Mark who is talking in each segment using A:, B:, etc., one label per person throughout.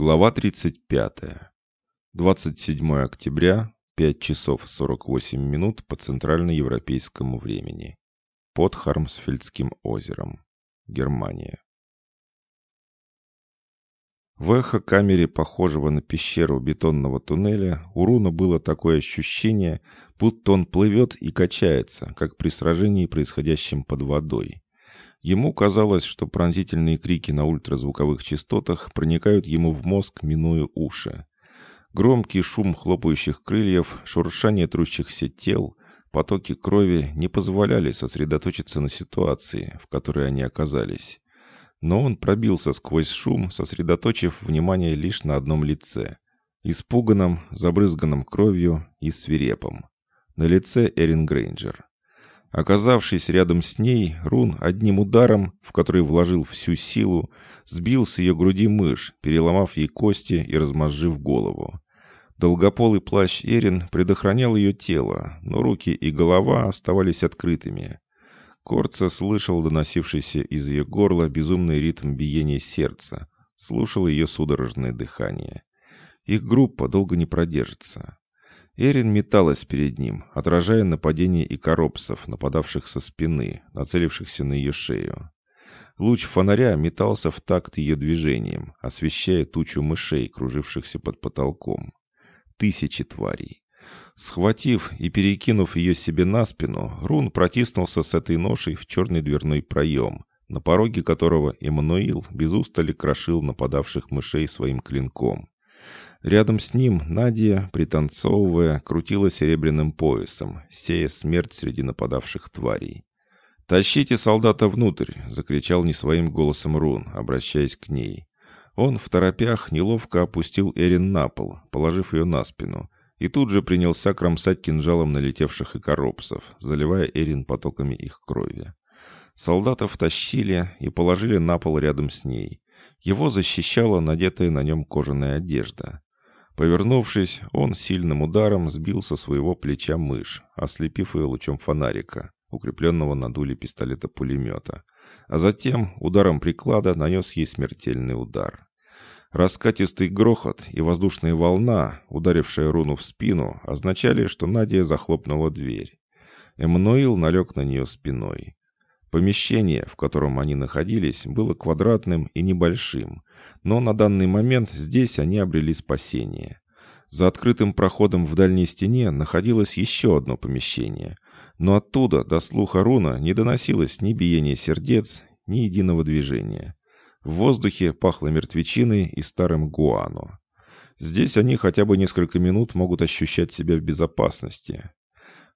A: Глава 35. 27 октября, 5 часов 48 минут по центральноевропейскому времени. Под Хармсфельдским озером. Германия. В эхо-камере, похожего на пещеру бетонного туннеля, у Руна было такое ощущение, будто он плывет и качается, как при сражении, происходящем под водой. Ему казалось, что пронзительные крики на ультразвуковых частотах проникают ему в мозг, минуя уши. Громкий шум хлопающих крыльев, шуршание трущихся тел, потоки крови не позволяли сосредоточиться на ситуации, в которой они оказались. Но он пробился сквозь шум, сосредоточив внимание лишь на одном лице. Испуганном, забрызганном кровью и свирепом. На лице Эрин Грейнджер. Оказавшись рядом с ней, Рун одним ударом, в который вложил всю силу, сбил с ее груди мышь, переломав ей кости и размозжив голову. Долгополый плащ Эрин предохранял ее тело, но руки и голова оставались открытыми. Корца слышал доносившийся из ее горла безумный ритм биения сердца, слушал ее судорожное дыхание. Их группа долго не продержится. Эрин металась перед ним, отражая нападение икоропсов, нападавших со спины, нацелившихся на ее шею. Луч фонаря метался в такт ее движением, освещая тучу мышей, кружившихся под потолком. Тысячи тварей. Схватив и перекинув ее себе на спину, Рун протиснулся с этой ношей в черный дверной проем, на пороге которого Эммануил без устали крошил нападавших мышей своим клинком. Рядом с ним Надя, пританцовывая, крутила серебряным поясом, сея смерть среди нападавших тварей. «Тащите солдата внутрь!» — закричал не своим голосом Рун, обращаясь к ней. Он в торопях неловко опустил Эрин на пол, положив ее на спину, и тут же принялся кромсать кинжалом налетевших икоропсов, заливая Эрин потоками их крови. Солдатов тащили и положили на пол рядом с ней. Его защищала надетая на нем кожаная одежда. Повернувшись, он сильным ударом сбил со своего плеча мышь, ослепив ее лучом фонарика, укрепленного на дуле пистолета-пулемета, а затем ударом приклада нанес ей смертельный удар. Раскатистый грохот и воздушная волна, ударившая руну в спину, означали, что Надя захлопнула дверь. Эммануил налег на нее спиной. Помещение, в котором они находились, было квадратным и небольшим, но на данный момент здесь они обрели спасение. За открытым проходом в дальней стене находилось еще одно помещение, но оттуда до слуха руна не доносилось ни биения сердец, ни единого движения. В воздухе пахло мертвечиной и старым гуану. Здесь они хотя бы несколько минут могут ощущать себя в безопасности.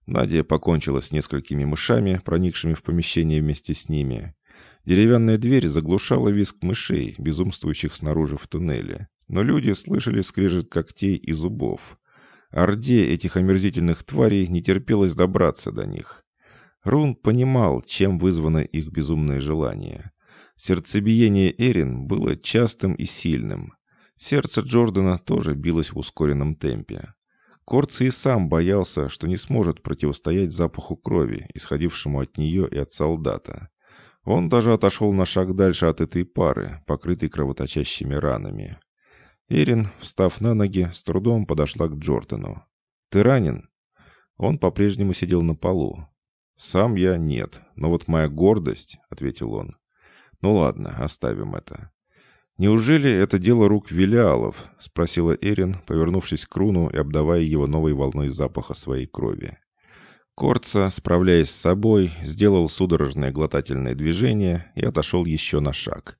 A: Надя покончила с несколькими мышами, проникшими в помещение вместе с ними. Деревянная дверь заглушала визг мышей, безумствующих снаружи в туннеле. Но люди слышали скрежет когтей и зубов. Орде этих омерзительных тварей не терпелось добраться до них. Рун понимал, чем вызвано их безумное желание. Сердцебиение Эрин было частым и сильным. Сердце Джордана тоже билось в ускоренном темпе. Корци и сам боялся, что не сможет противостоять запаху крови, исходившему от нее и от солдата. Он даже отошел на шаг дальше от этой пары, покрытой кровоточащими ранами. Эрин, встав на ноги, с трудом подошла к Джордану. «Ты ранен?» Он по-прежнему сидел на полу. «Сам я нет, но вот моя гордость», — ответил он. «Ну ладно, оставим это. «Неужели это дело рук Велиалов?» — спросила Эрин, повернувшись к Руну и обдавая его новой волной запаха своей крови. Корца, справляясь с собой, сделал судорожное глотательное движение и отошел еще на шаг.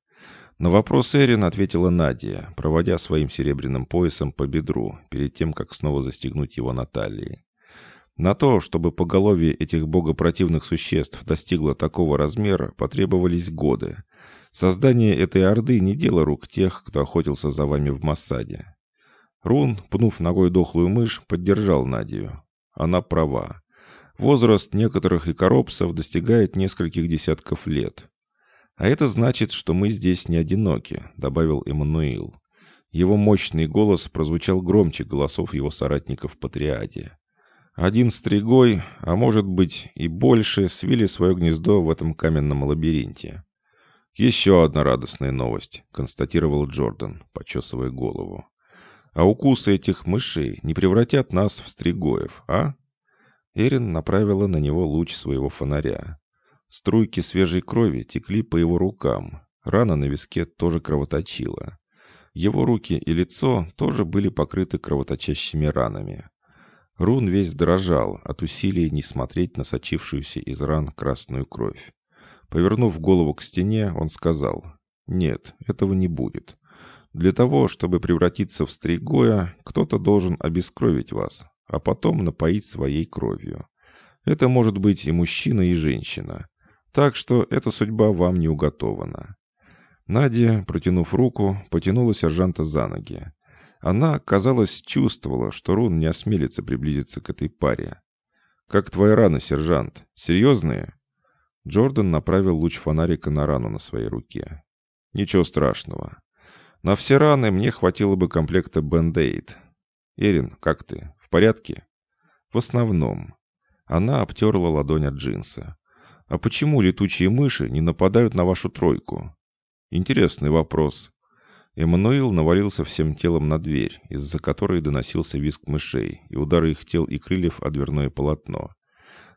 A: На вопрос Эрин ответила Надя, проводя своим серебряным поясом по бедру, перед тем, как снова застегнуть его на талии. На то, чтобы поголовье этих богопротивных существ достигло такого размера, потребовались годы. Создание этой орды не дело рук тех, кто охотился за вами в Массаде. Рун, пнув ногой дохлую мышь, поддержал Надию. Она права. Возраст некоторых икоропсов достигает нескольких десятков лет. «А это значит, что мы здесь не одиноки», — добавил Эммануил. Его мощный голос прозвучал громче голосов его соратников по триаде. Один стригой, а может быть и больше, свили свое гнездо в этом каменном лабиринте. «Еще одна радостная новость», — констатировал Джордан, почесывая голову. «А укусы этих мышей не превратят нас в стригоев, а?» Эрин направила на него луч своего фонаря. Струйки свежей крови текли по его рукам. Рана на виске тоже кровоточила. Его руки и лицо тоже были покрыты кровоточащими ранами. Рун весь дрожал от усилия не смотреть на сочившуюся из ран красную кровь. Повернув голову к стене, он сказал, «Нет, этого не будет. Для того, чтобы превратиться в стригоя, кто-то должен обескровить вас, а потом напоить своей кровью. Это может быть и мужчина, и женщина. Так что эта судьба вам не уготована». Надя, протянув руку, потянула сержанта за ноги. Она, казалось, чувствовала, что Рун не осмелится приблизиться к этой паре. «Как твои раны, сержант? Серьезные?» Джордан направил луч фонарика на рану на своей руке. «Ничего страшного. На все раны мне хватило бы комплекта Бенд-Эйд. Эрин, как ты? Порядке?» «В основном». Она обтерла ладонь от джинса. «А почему летучие мыши не нападают на вашу тройку?» «Интересный вопрос». Эммануил навалился всем телом на дверь, из-за которой доносился визг мышей и удары их тел и крыльев о дверное полотно.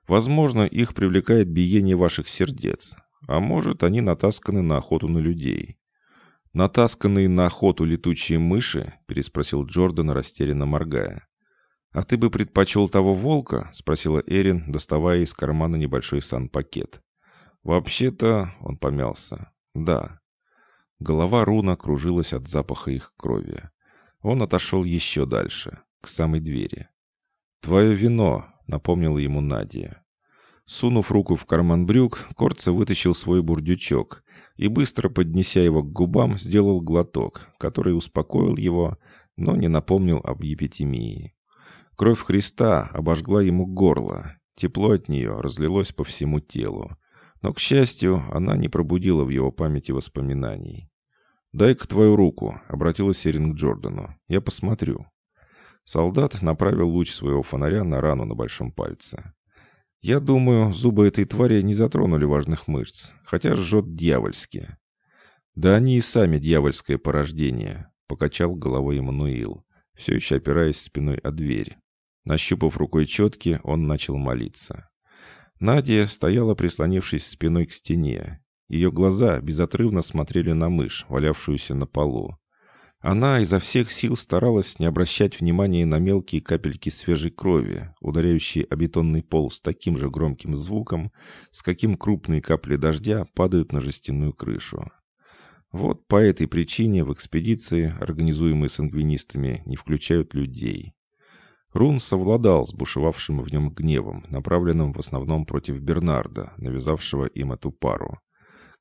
A: Возможно, их привлекает биение ваших сердец, а может, они натасканы на охоту на людей. «Натасканные на охоту летучие мыши?» — переспросил Джордан, растерянно моргая. «А ты бы предпочел того волка?» — спросила Эрин, доставая из кармана небольшой санпакет. «Вообще-то...» — он помялся. «Да». Голова Руна кружилась от запаха их крови. Он отошел еще дальше, к самой двери. «Твое вино», — напомнила ему Надя. Сунув руку в карман брюк, Корца вытащил свой бурдючок и, быстро поднеся его к губам, сделал глоток, который успокоил его, но не напомнил об епитемии. Кровь Христа обожгла ему горло, тепло от нее разлилось по всему телу. Но, к счастью, она не пробудила в его памяти воспоминаний. «Дай-ка твою руку», — обратилась Эрин к Джордану. «Я посмотрю». Солдат направил луч своего фонаря на рану на большом пальце. «Я думаю, зубы этой твари не затронули важных мышц, хотя жжет дьявольски». «Да они и сами дьявольское порождение», — покачал головой Эммануил, все еще опираясь спиной о дверь. Нащупав рукой четки, он начал молиться. Надя стояла, прислонившись спиной к стене. Ее глаза безотрывно смотрели на мышь, валявшуюся на полу. Она изо всех сил старалась не обращать внимания на мелкие капельки свежей крови, ударяющие о бетонный пол с таким же громким звуком, с каким крупные капли дождя падают на жестяную крышу. Вот по этой причине в экспедиции, организуемые сангвинистами, не включают людей. Рун совладал с бушевавшим в нем гневом, направленным в основном против Бернарда, навязавшего им эту пару.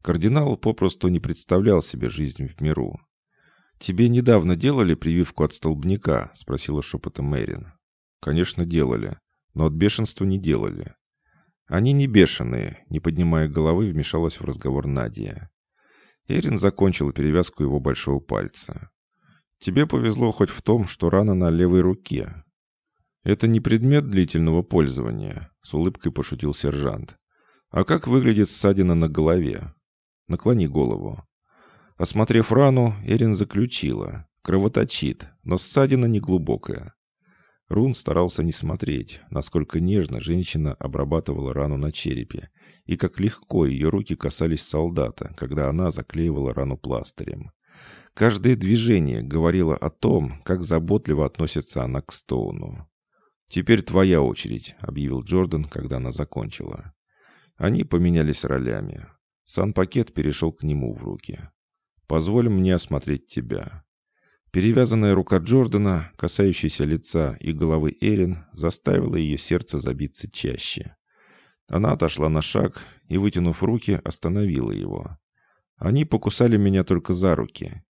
A: Кардинал попросту не представлял себе жизнь в миру. «Тебе недавно делали прививку от столбняка?» — спросила шепотом Мэрин. «Конечно, делали, но от бешенства не делали». «Они не бешеные», — не поднимая головы, вмешалась в разговор Надя. Эрин закончила перевязку его большого пальца. «Тебе повезло хоть в том, что рана на левой руке». «Это не предмет длительного пользования», — с улыбкой пошутил сержант. «А как выглядит ссадина на голове?» «Наклони голову». Осмотрев рану, Эрин заключила. Кровоточит, но ссадина неглубокая. Рун старался не смотреть, насколько нежно женщина обрабатывала рану на черепе, и как легко ее руки касались солдата, когда она заклеивала рану пластырем. Каждое движение говорило о том, как заботливо относится она к Стоуну. «Теперь твоя очередь», — объявил Джордан, когда она закончила. Они поменялись ролями. Сан-пакет перешел к нему в руки. Позволь мне осмотреть тебя». Перевязанная рука Джордана, касающаяся лица и головы Эрин, заставила ее сердце забиться чаще. Она отошла на шаг и, вытянув руки, остановила его. Они покусали меня только за руки.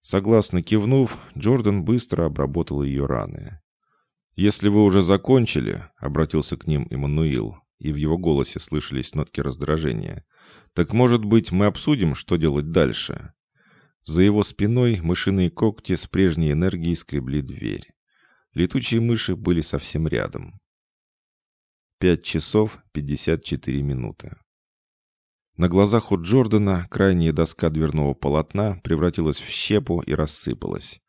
A: Согласно кивнув, Джордан быстро обработал ее раны. «Если вы уже закончили», — обратился к ним Эммануил, и в его голосе слышались нотки раздражения, «так, может быть, мы обсудим, что делать дальше?» За его спиной мышиные когти с прежней энергией скребли дверь. Летучие мыши были совсем рядом. Пять часов пятьдесят четыре минуты. На глазах у Джордана крайняя доска дверного полотна превратилась в щепу и рассыпалась.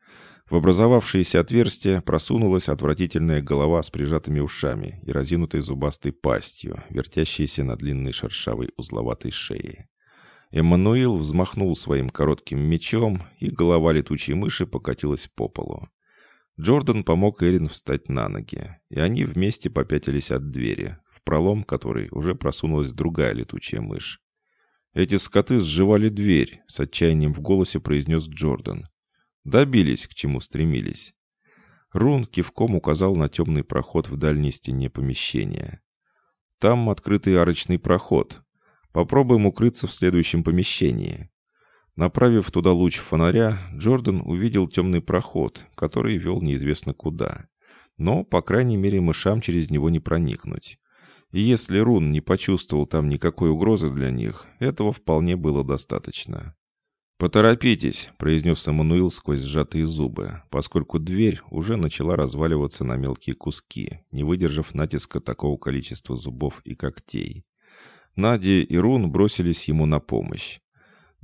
A: В образовавшееся отверстие просунулась отвратительная голова с прижатыми ушами и разинутой зубастой пастью, вертящейся на длинной шершавой узловатой шее. Эммануил взмахнул своим коротким мечом, и голова летучей мыши покатилась по полу. Джордан помог Эрин встать на ноги, и они вместе попятились от двери, в пролом которой уже просунулась другая летучая мышь. «Эти скоты сживали дверь», — с отчаянием в голосе произнес Джордан. «Добились, к чему стремились». Рун кивком указал на темный проход в дальней стене помещения. «Там открытый арочный проход. Попробуем укрыться в следующем помещении». Направив туда луч фонаря, Джордан увидел темный проход, который вел неизвестно куда. Но, по крайней мере, мышам через него не проникнуть. И если Рун не почувствовал там никакой угрозы для них, этого вполне было достаточно. «Поторопитесь», — произнес Эммануил сквозь сжатые зубы, поскольку дверь уже начала разваливаться на мелкие куски, не выдержав натиска такого количества зубов и когтей. Надя и Рун бросились ему на помощь.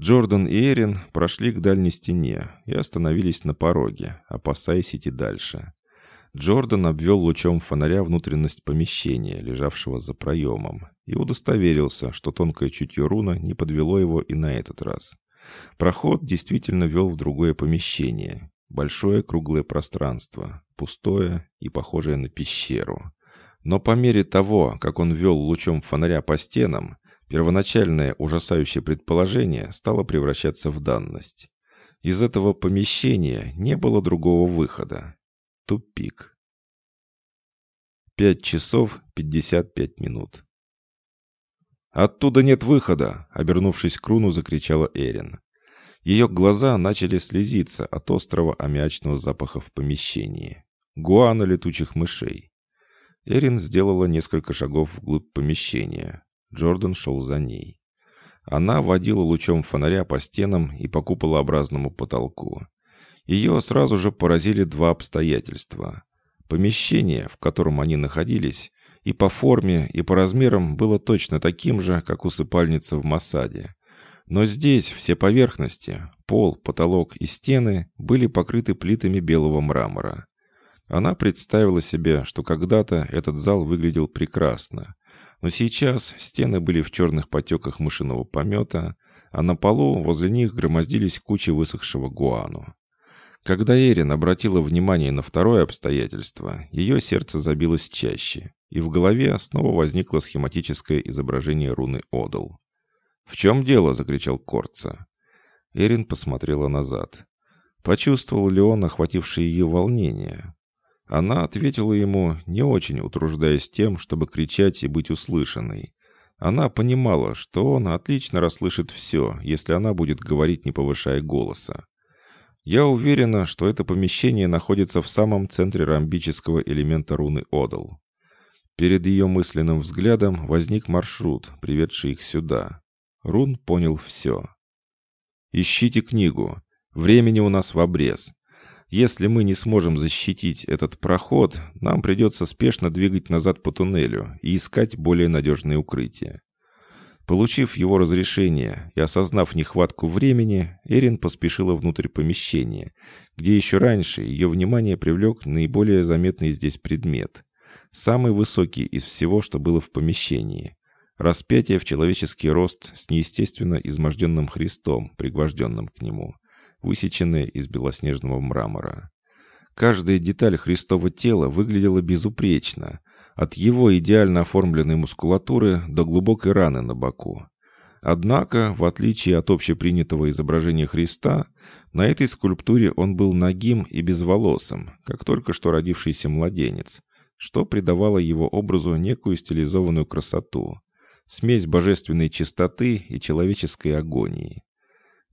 A: Джордан и Эрин прошли к дальней стене и остановились на пороге, опасаясь идти дальше. Джордан обвел лучом фонаря внутренность помещения, лежавшего за проемом, и удостоверился, что тонкое чутье руна не подвело его и на этот раз. Проход действительно вел в другое помещение. Большое круглое пространство, пустое и похожее на пещеру. Но по мере того, как он вел лучом фонаря по стенам, Первоначальное ужасающее предположение стало превращаться в данность. Из этого помещения не было другого выхода. Тупик. Пять часов пятьдесят пять минут. «Оттуда нет выхода!» — обернувшись к Руну, закричала Эрин. Ее глаза начали слезиться от острого аммиачного запаха в помещении. Гуана летучих мышей. Эрин сделала несколько шагов вглубь помещения. Джордан шел за ней. Она водила лучом фонаря по стенам и по куполообразному потолку. Ее сразу же поразили два обстоятельства. Помещение, в котором они находились, и по форме, и по размерам было точно таким же, как усыпальница в Масаде. Но здесь все поверхности, пол, потолок и стены были покрыты плитами белого мрамора. Она представила себе, что когда-то этот зал выглядел прекрасно, но сейчас стены были в черных потеках мышиного помета, а на полу возле них громоздились кучи высохшего гуану. Когда Эрин обратила внимание на второе обстоятельство, ее сердце забилось чаще, и в голове снова возникло схематическое изображение руны Одал. «В чем дело?» — закричал Корца. Эрин посмотрела назад. Почувствовал ли он охватившее ее волнение? Она ответила ему, не очень утруждаясь тем, чтобы кричать и быть услышанной. Она понимала, что он отлично расслышит все, если она будет говорить, не повышая голоса. «Я уверена, что это помещение находится в самом центре ромбического элемента руны Одал». Перед ее мысленным взглядом возник маршрут, приведший их сюда. Рун понял все. «Ищите книгу. Времени у нас в обрез. Если мы не сможем защитить этот проход, нам придется спешно двигать назад по туннелю и искать более надежные укрытия. Получив его разрешение и осознав нехватку времени, Эрин поспешила внутрь помещения, где еще раньше ее внимание привлек наиболее заметный здесь предмет. Самый высокий из всего, что было в помещении. Распятие в человеческий рост с неестественно изможденным Христом, пригвожденным к нему высеченные из белоснежного мрамора. Каждая деталь Христова тела выглядела безупречно, от его идеально оформленной мускулатуры до глубокой раны на боку. Однако, в отличие от общепринятого изображения Христа, на этой скульптуре он был нагим и безволосым, как только что родившийся младенец, что придавало его образу некую стилизованную красоту, смесь божественной чистоты и человеческой агонии.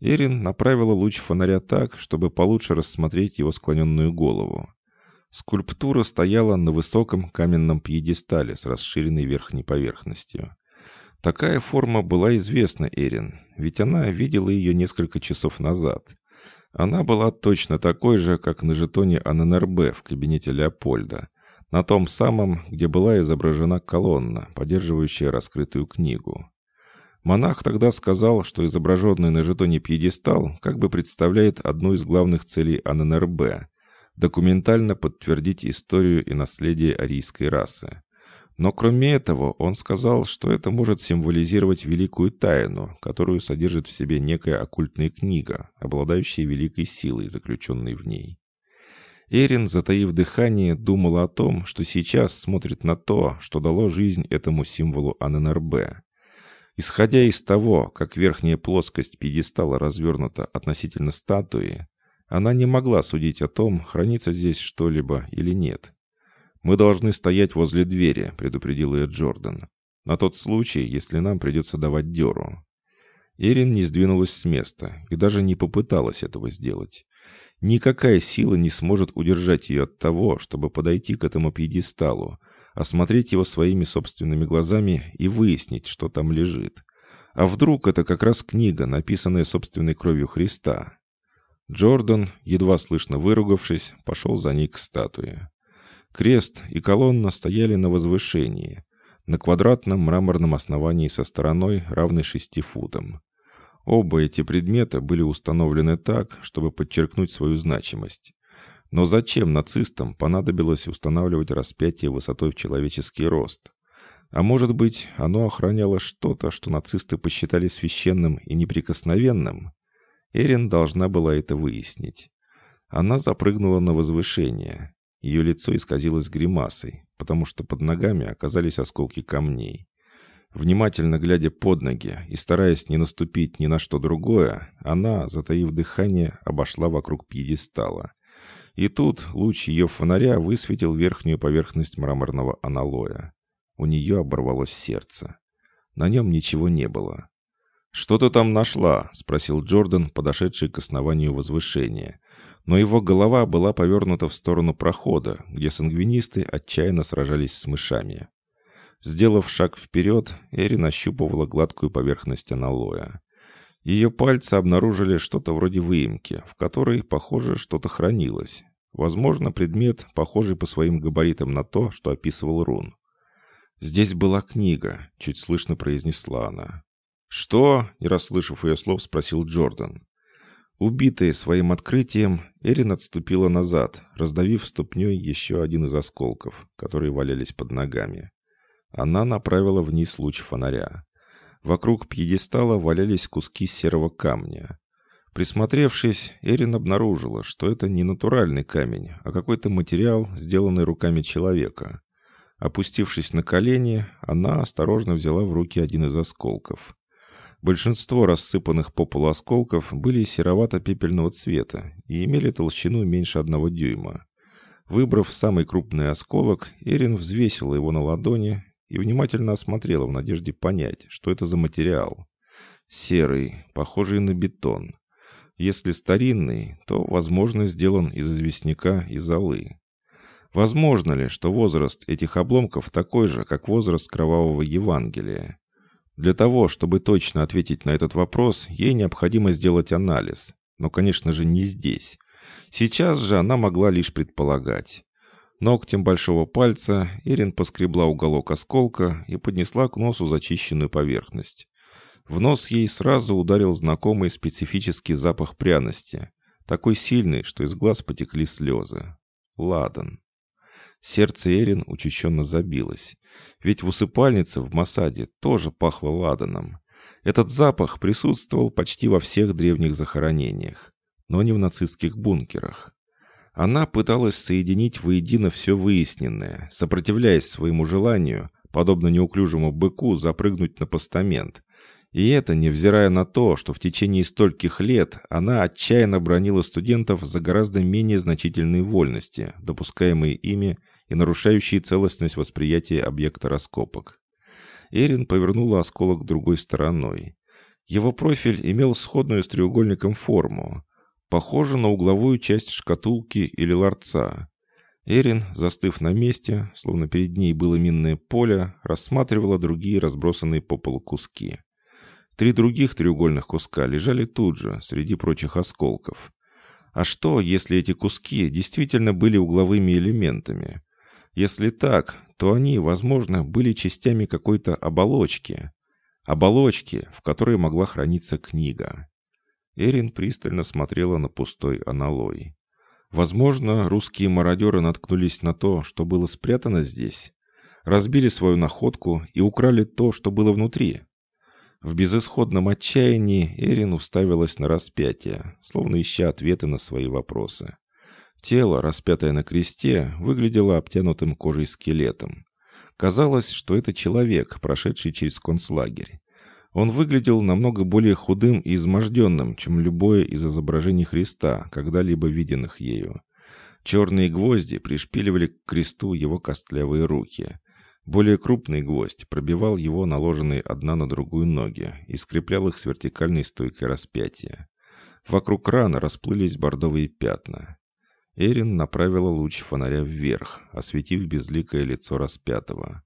A: Эрин направила луч фонаря так, чтобы получше рассмотреть его склоненную голову. Скульптура стояла на высоком каменном пьедестале с расширенной верхней поверхностью. Такая форма была известна Эрин, ведь она видела ее несколько часов назад. Она была точно такой же, как на жетоне АННРБ в кабинете Леопольда, на том самом, где была изображена колонна, поддерживающая раскрытую книгу. Монах тогда сказал, что изображенный на жетоне пьедестал как бы представляет одну из главных целей АННРБ – документально подтвердить историю и наследие арийской расы. Но кроме этого, он сказал, что это может символизировать великую тайну, которую содержит в себе некая оккультная книга, обладающая великой силой, заключенной в ней. Эрин, затаив дыхание, думала о том, что сейчас смотрит на то, что дало жизнь этому символу АННРБ. Исходя из того, как верхняя плоскость пьедестала развернута относительно статуи, она не могла судить о том, хранится здесь что-либо или нет. «Мы должны стоять возле двери», — предупредил ее Джордан. «На тот случай, если нам придется давать дёру». Эрин не сдвинулась с места и даже не попыталась этого сделать. Никакая сила не сможет удержать ее от того, чтобы подойти к этому пьедесталу, осмотреть его своими собственными глазами и выяснить, что там лежит. А вдруг это как раз книга, написанная собственной кровью Христа? Джордан, едва слышно выругавшись, пошел за ней к статуе. Крест и колонна стояли на возвышении, на квадратном мраморном основании со стороной, равной шести футам. Оба эти предмета были установлены так, чтобы подчеркнуть свою значимость. Но зачем нацистам понадобилось устанавливать распятие высотой в человеческий рост? А может быть, оно охраняло что-то, что нацисты посчитали священным и неприкосновенным? Эрин должна была это выяснить. Она запрыгнула на возвышение. Ее лицо исказилось гримасой, потому что под ногами оказались осколки камней. Внимательно глядя под ноги и стараясь не наступить ни на что другое, она, затаив дыхание, обошла вокруг пьедестала. И тут луч ее фонаря высветил верхнюю поверхность мраморного аналоя. У нее оборвалось сердце. На нем ничего не было. «Что ты там нашла?» — спросил Джордан, подошедший к основанию возвышения, но его голова была повернута в сторону прохода, где сангвинисты отчаянно сражались с мышами. Сделав шаг вперед, Эри нащупывала гладкую поверхность аналоя. Ее пальцы обнаружили что-то вроде выемки, в которой, похоже, что-то хранилось. Возможно, предмет, похожий по своим габаритам на то, что описывал Рун. «Здесь была книга», — чуть слышно произнесла она. «Что?» — не расслышав ее слов, спросил Джордан. Убитая своим открытием, Эрин отступила назад, раздавив ступней еще один из осколков, которые валялись под ногами. Она направила вниз луч фонаря. Вокруг пьедестала валялись куски серого камня. Присмотревшись, Эрин обнаружила, что это не натуральный камень, а какой-то материал, сделанный руками человека. Опустившись на колени, она осторожно взяла в руки один из осколков. Большинство рассыпанных по полу осколков были серовато-пепельного цвета и имели толщину меньше одного дюйма. Выбрав самый крупный осколок, Эрин взвесила его на ладони и внимательно осмотрела в надежде понять, что это за материал. Серый, похожий на бетон. Если старинный, то, возможно, сделан из известняка и золы. Возможно ли, что возраст этих обломков такой же, как возраст кровавого Евангелия? Для того, чтобы точно ответить на этот вопрос, ей необходимо сделать анализ. Но, конечно же, не здесь. Сейчас же она могла лишь предполагать. Ногтем большого пальца Ирин поскребла уголок осколка и поднесла к носу зачищенную поверхность. В нос ей сразу ударил знакомый специфический запах пряности, такой сильный, что из глаз потекли слезы. Ладан. Сердце Эрин учащенно забилось. Ведь в усыпальнице в Масаде тоже пахло ладаном. Этот запах присутствовал почти во всех древних захоронениях, но не в нацистских бункерах. Она пыталась соединить воедино все выясненное, сопротивляясь своему желанию, подобно неуклюжему быку, запрыгнуть на постамент. И это невзирая на то, что в течение стольких лет она отчаянно бронила студентов за гораздо менее значительные вольности, допускаемые ими и нарушающие целостность восприятия объекта раскопок. Эрин повернула осколок другой стороной. Его профиль имел сходную с треугольником форму, похоже на угловую часть шкатулки или ларца. Эрин, застыв на месте, словно перед ней было минное поле, рассматривала другие разбросанные по полу куски. Три других треугольных куска лежали тут же, среди прочих осколков. А что, если эти куски действительно были угловыми элементами? Если так, то они, возможно, были частями какой-то оболочки. оболочки, в которой могла храниться книга. Эрин пристально смотрела на пустой аналой. Возможно, русские мародеры наткнулись на то, что было спрятано здесь, разбили свою находку и украли то, что было внутри. В безысходном отчаянии Эрин уставилась на распятие, словно ища ответы на свои вопросы. Тело, распятое на кресте, выглядело обтянутым кожей скелетом. Казалось, что это человек, прошедший через концлагерь. Он выглядел намного более худым и изможденным, чем любое из изображений Христа, когда-либо виденных ею. Черные гвозди пришпиливали к кресту его костлявые руки. Более крупный гвоздь пробивал его наложенные одна на другую ноги и скреплял их с вертикальной стойкой распятия. Вокруг раны расплылись бордовые пятна. Эрин направила луч фонаря вверх, осветив безликое лицо распятого.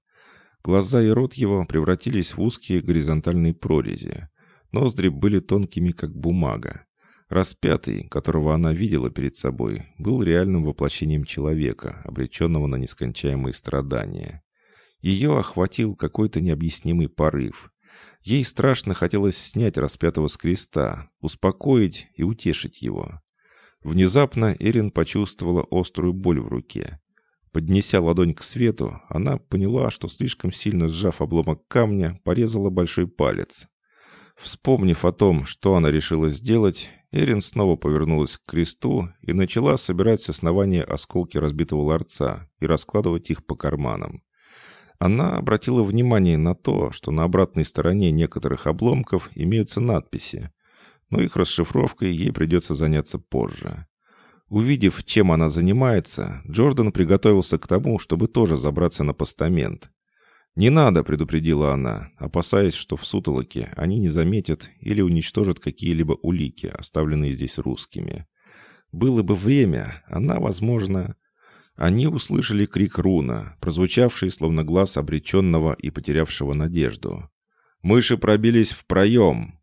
A: Глаза и рот его превратились в узкие горизонтальные прорези. Ноздри были тонкими, как бумага. Распятый, которого она видела перед собой, был реальным воплощением человека, обреченного на нескончаемые страдания. Ее охватил какой-то необъяснимый порыв. Ей страшно хотелось снять распятого с креста, успокоить и утешить его. Внезапно Эрин почувствовала острую боль в руке. Поднеся ладонь к свету, она поняла, что слишком сильно сжав обломок камня, порезала большой палец. Вспомнив о том, что она решила сделать, Эрин снова повернулась к кресту и начала собирать с основания осколки разбитого ларца и раскладывать их по карманам. Она обратила внимание на то, что на обратной стороне некоторых обломков имеются надписи, но их расшифровкой ей придется заняться позже. Увидев, чем она занимается, Джордан приготовился к тому, чтобы тоже забраться на постамент. «Не надо», — предупредила она, опасаясь, что в сутолоке они не заметят или уничтожат какие-либо улики, оставленные здесь русскими. Было бы время, она, возможно... Они услышали крик Руна, прозвучавший словно глаз обреченного и потерявшего надежду. «Мыши пробились в проем!»